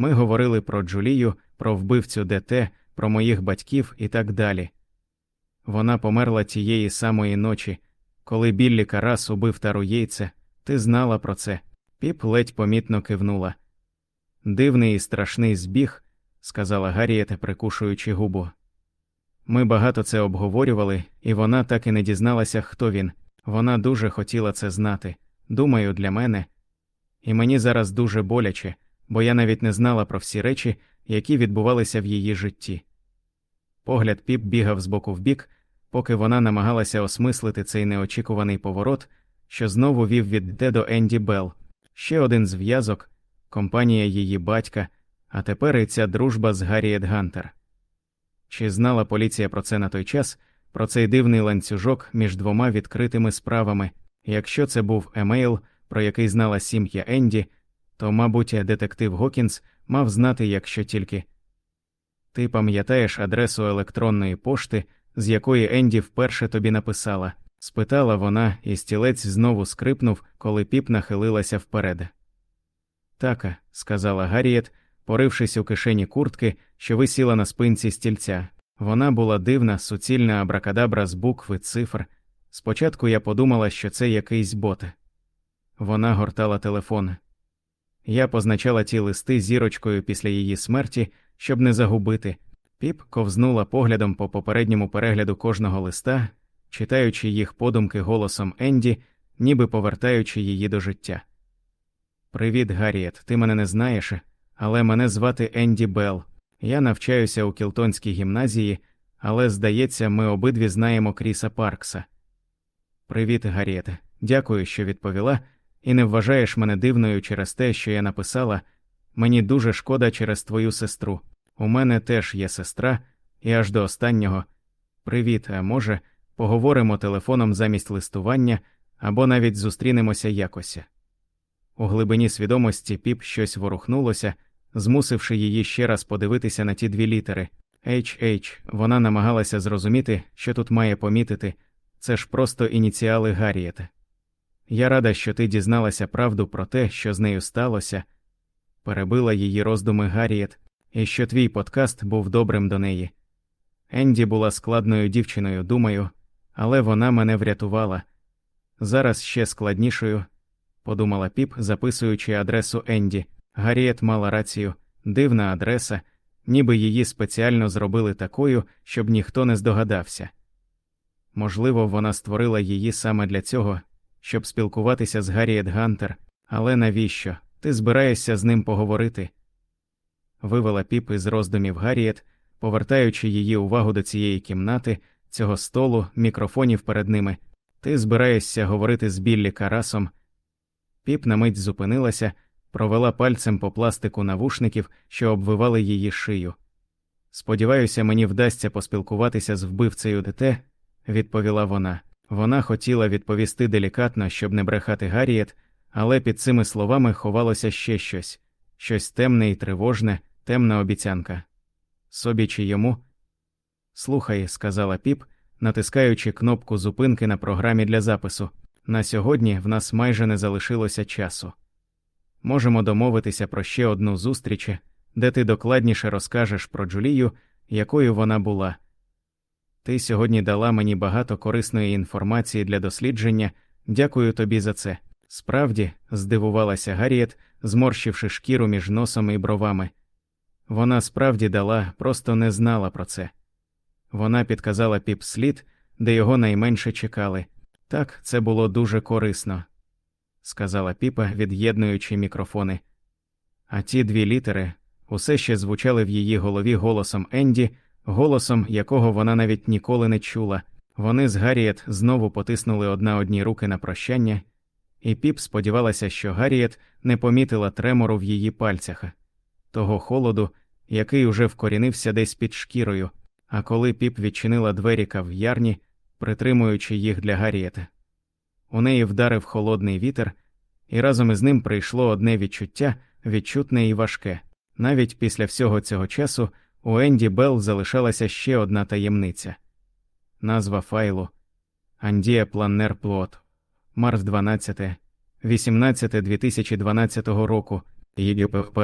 Ми говорили про Джулію, про вбивцю ДТ, про моїх батьків і так далі. Вона померла тієї самої ночі, коли Біллі Карас убив тару яйце. Ти знала про це. Піп ледь помітно кивнула. Дивний і страшний збіг, сказала Гаррієте, прикушуючи губу. Ми багато це обговорювали, і вона так і не дізналася, хто він. Вона дуже хотіла це знати. Думаю, для мене. І мені зараз дуже боляче, бо я навіть не знала про всі речі, які відбувалися в її житті. Погляд піп бігав з боку в бік, поки вона намагалася осмислити цей неочікуваний поворот, що знову вів від Де до Енді Белл. Ще один зв'язок, компанія її батька, а тепер і ця дружба з Гарріет Гантер. Чи знала поліція про це на той час, про цей дивний ланцюжок між двома відкритими справами? Якщо це був емейл, про який знала сім'я Енді, то, мабуть, детектив Гокінс мав знати, якщо тільки. Ти пам'ятаєш адресу електронної пошти, з якої Енді вперше тобі написала? спитала вона, і стілець знову скрипнув, коли піп нахилилася вперед. Така, сказала Гарріет, порившись у кишені куртки, що висіла на спинці стільця. Вона була дивна, суцільна абракадабра з букв і цифр. Спочатку я подумала, що це якийсь бот. Вона гортала телефон. Я позначала ті листи зірочкою після її смерті, щоб не загубити. Піп ковзнула поглядом по попередньому перегляду кожного листа, читаючи їх подумки голосом Енді, ніби повертаючи її до життя. Привіт, Гарріет, ти мене не знаєш, але мене звати Енді Белл. Я навчаюся у Кілтонській гімназії, але, здається, ми обидві знаємо Кріса Паркса. Привіт, Гарріете. Дякую, що відповіла, і не вважаєш мене дивною через те, що я написала. Мені дуже шкода через твою сестру. У мене теж є сестра, і аж до останнього. Привіт, а може, поговоримо телефоном замість листування або навіть зустрінемося якось. У глибині свідомості піп щось ворухнулося, змусивши її ще раз подивитися на ті дві літери. HH. Вона намагалася зрозуміти, що тут має помітити це ж просто ініціали Гарріета. Я рада, що ти дізналася правду про те, що з нею сталося, перебила її роздуми Гарріет, і що твій подкаст був добрим до неї. Енді була складною дівчиною, думаю, але вона мене врятувала. Зараз ще складнішою, подумала піп, записуючи адресу Енді. Гарріет мала рацію, дивна адреса, ніби її спеціально зробили такою, щоб ніхто не здогадався. Можливо, вона створила її саме для цього, щоб спілкуватися з Гарріет Гантер, але навіщо? Ти збираєшся з ним поговорити? Вивела піп із роздумів Гарріет, повертаючи її увагу до цієї кімнати, цього столу, мікрофонів перед ними. Ти збираєшся говорити з Біллі Карасом. Піп на мить зупинилася, провела пальцем по пластику навушників, що обвивали її шию. Сподіваюся, мені вдасться поспілкуватися з вбивцею ДТ, відповіла вона. Вона хотіла відповісти делікатно, щоб не брехати Гарріет, але під цими словами ховалося ще щось щось темне і тривожне, темна обіцянка. Собі чи йому? Слухай, сказала піп, натискаючи кнопку зупинки на програмі для запису. На сьогодні в нас майже не залишилося часу. Можемо домовитися про ще одну зустріч, де ти докладніше розкажеш про Джулію, якою вона була. Ти сьогодні дала мені багато корисної інформації для дослідження, дякую тобі за це. Справді, здивувалася Гарріет, зморщивши шкіру між носом і бровами. Вона справді дала, просто не знала про це. Вона підказала піп слід, де його найменше чекали. Так, це було дуже корисно, сказала піпа, від'єднуючи мікрофони. А ті дві літери усе ще звучали в її голові голосом Енді, голосом, якого вона навіть ніколи не чула. Вони з Гарріет знову потиснули одна одні руки на прощання, і піп сподівалася, що Гарріет не помітила тремору в її пальцях, того холоду, який уже вкорінився десь під шкірою. А коли піп відчинила двері кав'ярні, притримуючи їх для Гарріета, у неї вдарив холодний вітер, і разом із ним прийшло одне відчуття відчутне і важке. Навіть після всього цього часу у Енді Белл залишалася ще одна таємниця назва файлу Андія Планнер Плот, Марс 12, 18 2012 року, ЄГПП.